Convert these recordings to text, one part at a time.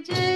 जय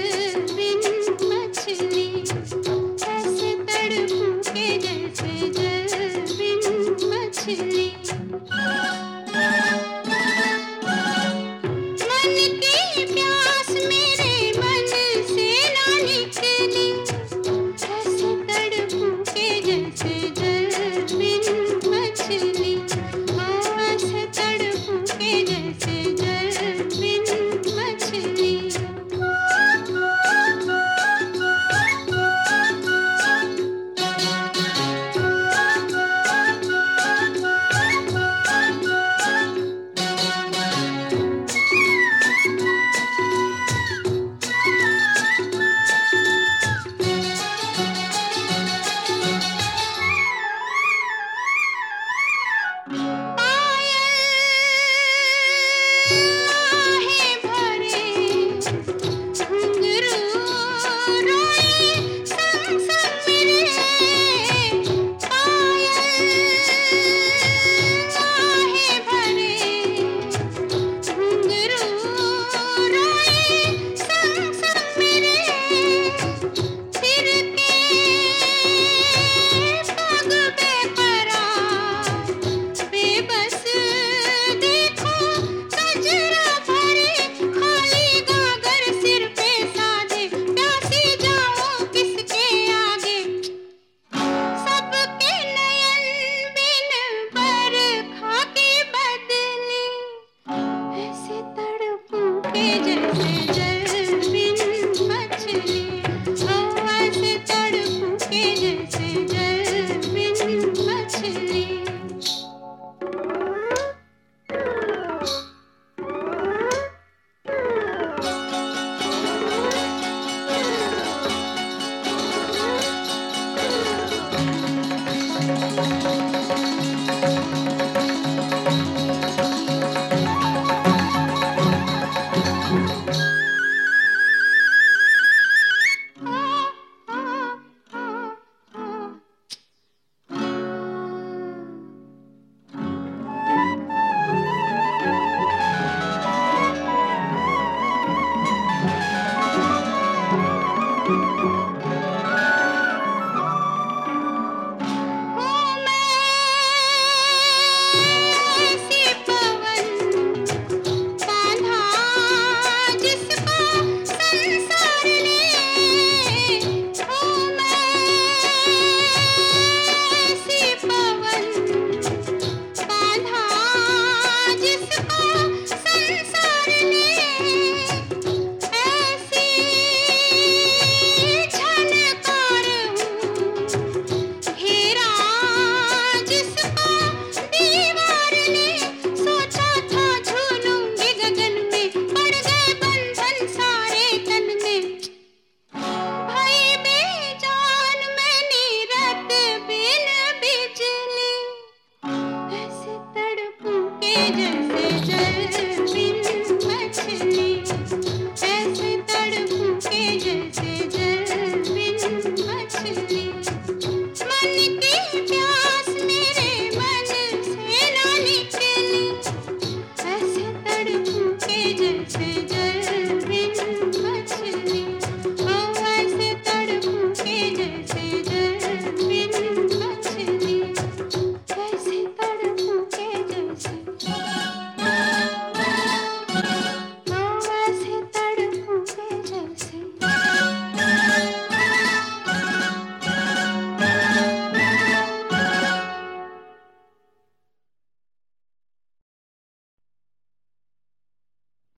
जैसे जैसे